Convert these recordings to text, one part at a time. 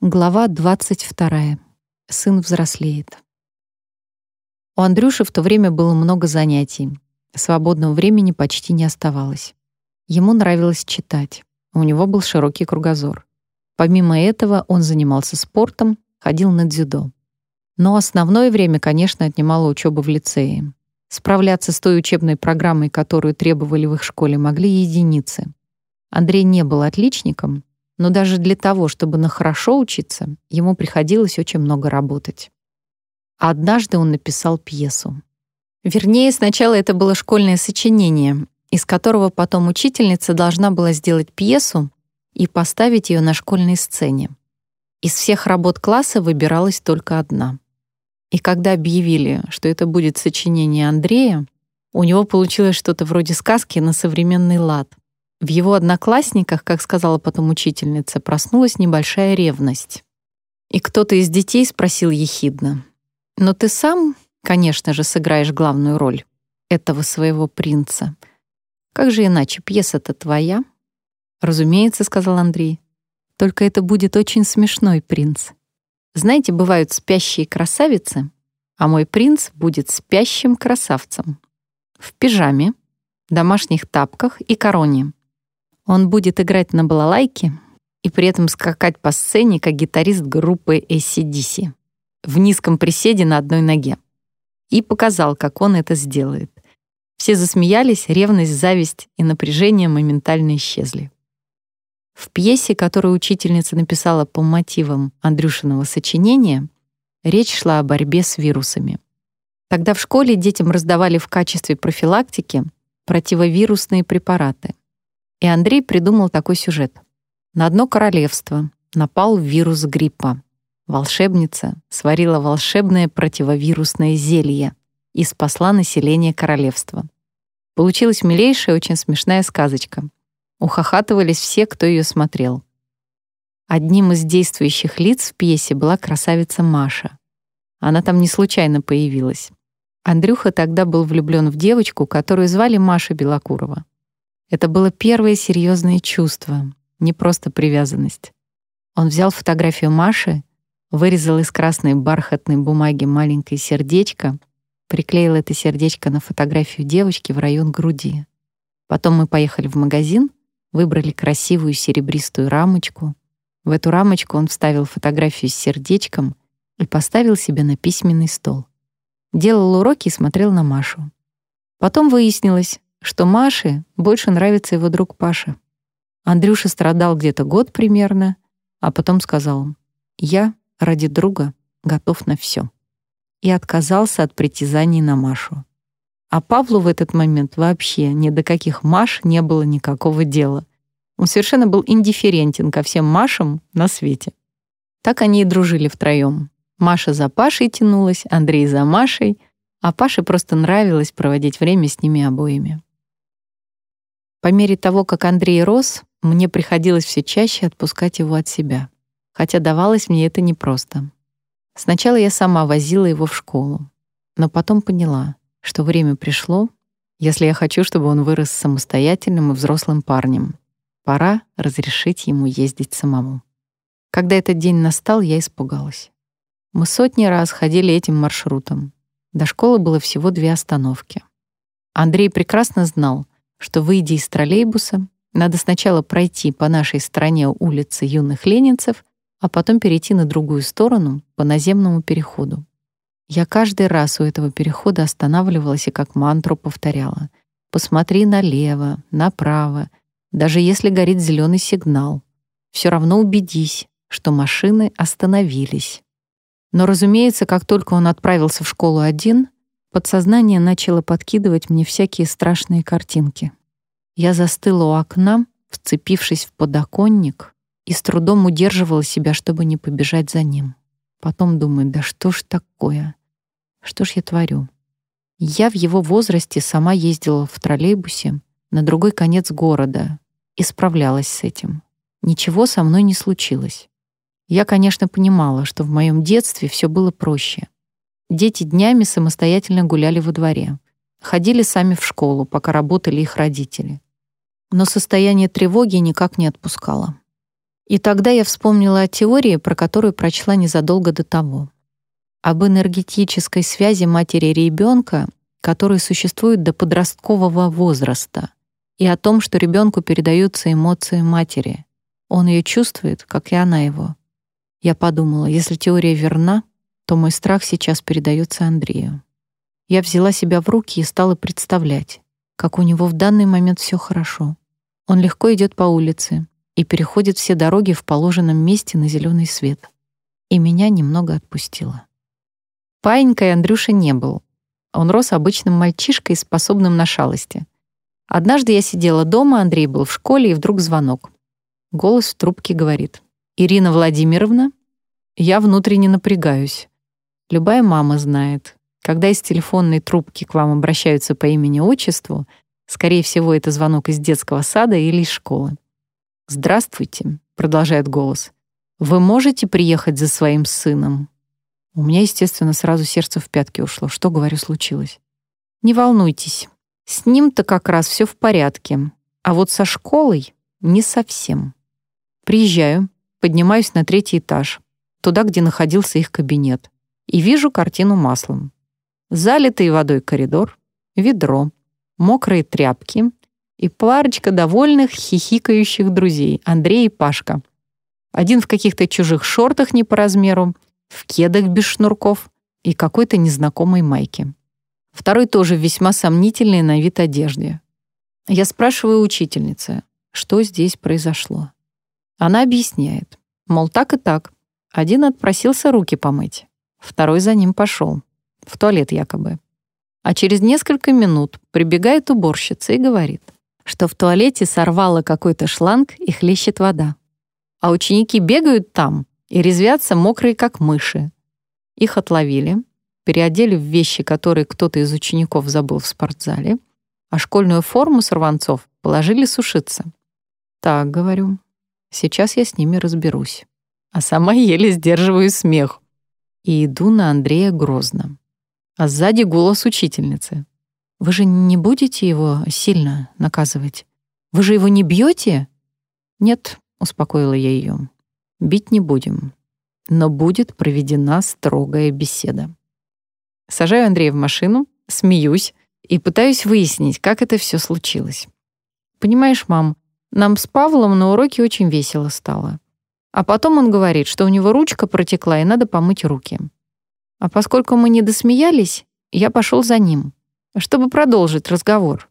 Глава 22. Сын взрослеет. У Андрюши в то время было много занятий. Свободного времени почти не оставалось. Ему нравилось читать. У него был широкий кругозор. Помимо этого он занимался спортом, ходил на дзюдо. Но основное время, конечно, отнимала учеба в лицее. Справляться с той учебной программой, которую требовали в их школе, могли единицы. Андрей не был отличником, но даже для того, чтобы на хорошо учиться, ему приходилось очень много работать. однажды он написал пьесу. Вернее, сначала это было школьное сочинение, из которого потом учительница должна была сделать пьесу и поставить ее на школьной сцене. Из всех работ класса выбиралась только одна. И когда объявили, что это будет сочинение Андрея, у него получилось что-то вроде сказки на современный лад — в его одноклассниках, как сказала потом учительница, проснулась небольшая ревность. И кто-то из детей спросил ехидно, «Но ты сам, конечно же, сыграешь главную роль этого своего принца. Как же иначе, пьеса-то твоя?» «Разумеется», — сказал Андрей. «Только это будет очень смешной принц. Знаете, бывают спящие красавицы, а мой принц будет спящим красавцем. В пижаме, домашних тапках и короне. Он будет играть на балалайке и при этом скакать по сцене, как гитарист группы ACDC в низком приседе на одной ноге. И показал, как он это сделает. Все засмеялись, ревность, зависть и напряжение моментально исчезли. В пьесе, которую учительница написала по мотивам Андрюшиного сочинения, речь шла о борьбе с вирусами. Тогда в школе детям раздавали в качестве профилактики противовирусные препараты. И Андрей придумал такой сюжет. На одно королевство напал вирус гриппа. Волшебница сварила волшебное противовирусное зелье и спасла население королевства. Получилась милейшая, очень смешная сказочка. Ухахатывались все, кто ее смотрел. Одним из действующих лиц в пьесе была красавица Маша. Она там не случайно появилась. Андрюха тогда был влюблен в девочку, которую звали Маша Белокурова. Это было первое серьезное чувство, не просто привязанность. Он взял фотографию Маши, вырезал из красной бархатной бумаги маленькое сердечко, приклеил это сердечко на фотографию девочки в район груди. Потом мы поехали в магазин, выбрали красивую серебристую рамочку. В эту рамочку он вставил фотографию с сердечком и поставил себе на письменный стол. Делал уроки и смотрел на Машу. Потом выяснилось, что Маше больше нравится его друг Паша. Андрюша страдал где-то год примерно, а потом сказал «Я ради друга готов на все» и отказался от притязаний на Машу. А Павлу в этот момент вообще ни до каких Маш не было никакого дела. Он совершенно был индифферентен ко всем Машам на свете. Так они и дружили втроем. Маша за Пашей тянулась, Андрей за Машей, а Паше просто нравилось проводить время с ними обоими. По мере того, как Андрей рос, мне приходилось все чаще отпускать его от себя. Хотя давалось мне это непросто. Сначала я сама возила его в школу, но потом поняла, что время пришло, если я хочу, чтобы он вырос самостоятельным и взрослым парнем. Пора разрешить ему ездить самому. Когда этот день настал, я испугалась. Мы сотни раз ходили этим маршрутом. До школы было всего две остановки. Андрей прекрасно знал, что, выйдя из троллейбуса, надо сначала пройти по нашей стороне улицы юных ленинцев, а потом перейти на другую сторону по наземному переходу. Я каждый раз у этого перехода останавливалась и как мантру повторяла. «Посмотри налево, направо, даже если горит зеленый сигнал. Все равно убедись, что машины остановились». Но, разумеется, как только он отправился в школу один, Подсознание начало подкидывать мне всякие страшные картинки. Я застыла у окна, вцепившись в подоконник, и с трудом удерживала себя, чтобы не побежать за ним. Потом думаю, да что ж такое? Что ж я творю? Я в его возрасте сама ездила в троллейбусе на другой конец города и справлялась с этим. Ничего со мной не случилось. Я, конечно, понимала, что в моем детстве все было проще — Дети днями самостоятельно гуляли во дворе. Ходили сами в школу, пока работали их родители. Но состояние тревоги никак не отпускало. И тогда я вспомнила о теории, про которую прочла незадолго до того. Об энергетической связи матери и ребенка, которая существует до подросткового возраста, и о том, что ребенку передаются эмоции матери. Он ее чувствует, как и она его. Я подумала, если теория верна, то мой страх сейчас передается Андрею. Я взяла себя в руки и стала представлять, как у него в данный момент все хорошо. Он легко идет по улице и переходит все дороги в положенном месте на зеленый свет. И меня немного отпустило. Паинькой Андрюша не был. Он рос обычным мальчишкой, способным на шалости. Однажды я сидела дома, Андрей был в школе, и вдруг звонок. Голос в трубке говорит. «Ирина Владимировна?» Я внутренне напрягаюсь. Любая мама знает, когда из телефонной трубки к вам обращаются по имени-отчеству, скорее всего, это звонок из детского сада или из школы. «Здравствуйте», — продолжает голос. «Вы можете приехать за своим сыном?» У меня, естественно, сразу сердце в пятки ушло. Что, говорю, случилось? «Не волнуйтесь. С ним-то как раз все в порядке. А вот со школой не совсем. Приезжаю, поднимаюсь на третий этаж, туда, где находился их кабинет, и вижу картину маслом. Залитый водой коридор, ведро, мокрые тряпки и парочка довольных, хихикающих друзей Андрей и Пашка. Один в каких-то чужих шортах не по размеру, в кедах без шнурков и какой-то незнакомой майке. Второй тоже весьма сомнительной на вид одежде. Я спрашиваю учительницы, что здесь произошло. Она объясняет, мол, так и так. Один отпросился руки помыть, второй за ним пошел в туалет якобы. А через несколько минут прибегает уборщица и говорит, что в туалете сорвало какой-то шланг и хлещет вода. А ученики бегают там и резвятся мокрые, как мыши. Их отловили, переодели в вещи, которые кто-то из учеников забыл в спортзале, а школьную форму сорванцов положили сушиться. «Так, — говорю, — сейчас я с ними разберусь». А сама еле сдерживаю смех и иду на Андрея грозно а сзади голос учительницы. «Вы же не будете его сильно наказывать? Вы же его не бьете?» «Нет», — успокоила я ее, — «бить не будем, но будет проведена строгая беседа». Сажаю Андрея в машину, смеюсь и пытаюсь выяснить, как это все случилось. «Понимаешь, мам, нам с Павлом на уроке очень весело стало. А потом он говорит, что у него ручка протекла и надо помыть руки. А поскольку мы не досмеялись, я пошел за ним, чтобы продолжить разговор.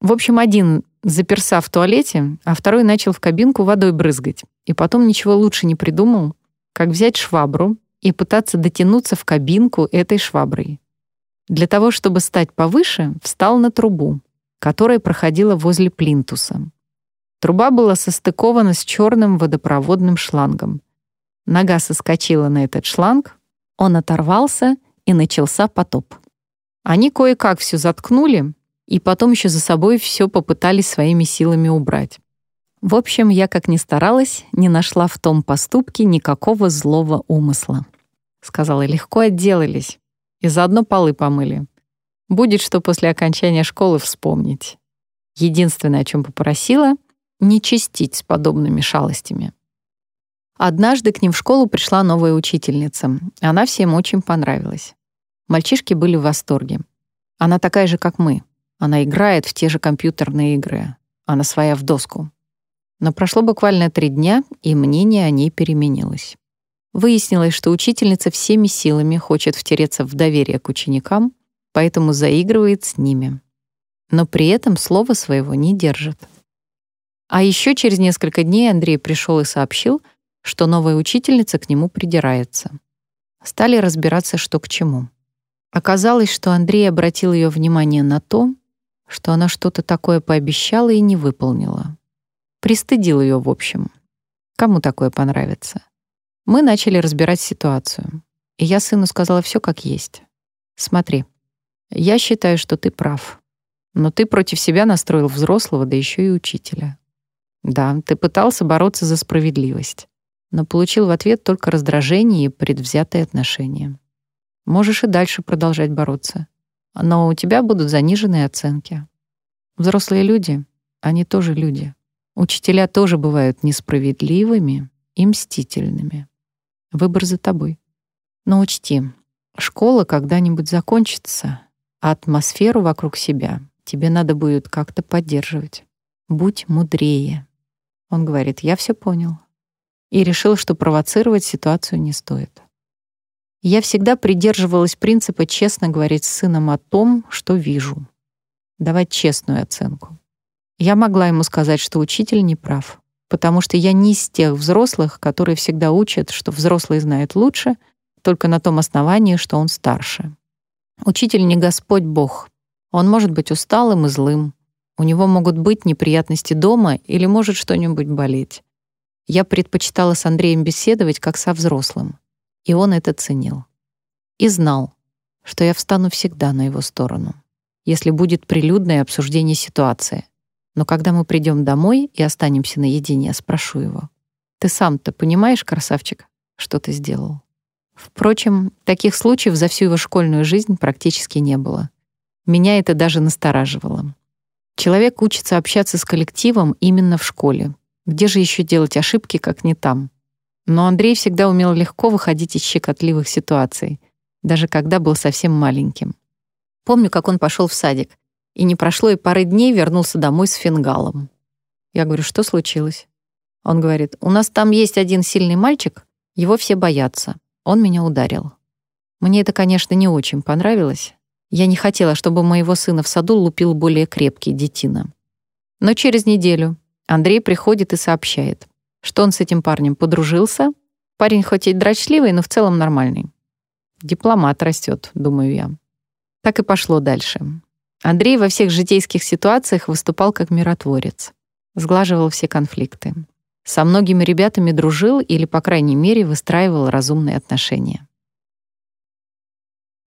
В общем, один заперся в туалете, а второй начал в кабинку водой брызгать. И потом ничего лучше не придумал, как взять швабру и пытаться дотянуться в кабинку этой шваброй. Для того, чтобы стать повыше, встал на трубу, которая проходила возле плинтуса. Труба была состыкована с черным водопроводным шлангом. Нога соскочила на этот шланг, он оторвался, и начался потоп. Они кое-как все заткнули, и потом еще за собой все попытались своими силами убрать. В общем, я, как ни старалась, не нашла в том поступке никакого злого умысла. Сказала, легко отделались. И заодно полы помыли. Будет что после окончания школы вспомнить. Единственное, о чем попросила — не чистить с подобными шалостями. Однажды к ним в школу пришла новая учительница. Она всем очень понравилась. Мальчишки были в восторге. Она такая же, как мы. Она играет в те же компьютерные игры. Она своя в доску. Но прошло буквально три дня, и мнение о ней переменилось. Выяснилось, что учительница всеми силами хочет втереться в доверие к ученикам, поэтому заигрывает с ними. Но при этом слова своего не держит. А еще через несколько дней Андрей пришел и сообщил — что новая учительница к нему придирается. Стали разбираться, что к чему. Оказалось, что Андрей обратил ее внимание на то, что она что-то такое пообещала и не выполнила. Пристыдил ее, в общем. Кому такое понравится? Мы начали разбирать ситуацию. И я сыну сказала все как есть. Смотри, я считаю, что ты прав. Но ты против себя настроил взрослого, да еще и учителя. Да, ты пытался бороться за справедливость но получил в ответ только раздражение и предвзятое отношение. Можешь и дальше продолжать бороться, но у тебя будут заниженные оценки. Взрослые люди, они тоже люди. Учителя тоже бывают несправедливыми и мстительными. Выбор за тобой. Но учти, школа когда-нибудь закончится, а атмосферу вокруг себя тебе надо будет как-то поддерживать. Будь мудрее. Он говорит, я все понял. И решил, что провоцировать ситуацию не стоит. Я всегда придерживалась принципа честно говорить с сыном о том, что вижу. Давать честную оценку. Я могла ему сказать, что учитель не прав, потому что я не из тех взрослых, которые всегда учат, что взрослый знает лучше, только на том основании, что он старше. Учитель не Господь Бог. Он может быть усталым и злым. У него могут быть неприятности дома или может что-нибудь болеть. Я предпочитала с Андреем беседовать как со взрослым. И он это ценил. И знал, что я встану всегда на его сторону, если будет прилюдное обсуждение ситуации. Но когда мы придем домой и останемся наедине, спрошу его. «Ты сам-то понимаешь, красавчик, что ты сделал?» Впрочем, таких случаев за всю его школьную жизнь практически не было. Меня это даже настораживало. Человек учится общаться с коллективом именно в школе. Где же еще делать ошибки, как не там? Но Андрей всегда умел легко выходить из щекотливых ситуаций, даже когда был совсем маленьким. Помню, как он пошел в садик, и не прошло и пары дней вернулся домой с фингалом. Я говорю, что случилось? Он говорит, у нас там есть один сильный мальчик, его все боятся. Он меня ударил. Мне это, конечно, не очень понравилось. Я не хотела, чтобы моего сына в саду лупил более крепкий детина. Но через неделю Андрей приходит и сообщает что он с этим парнем подружился. Парень хоть и дрочливый, но в целом нормальный. Дипломат растет, думаю я. Так и пошло дальше. Андрей во всех житейских ситуациях выступал как миротворец. Сглаживал все конфликты. Со многими ребятами дружил или, по крайней мере, выстраивал разумные отношения.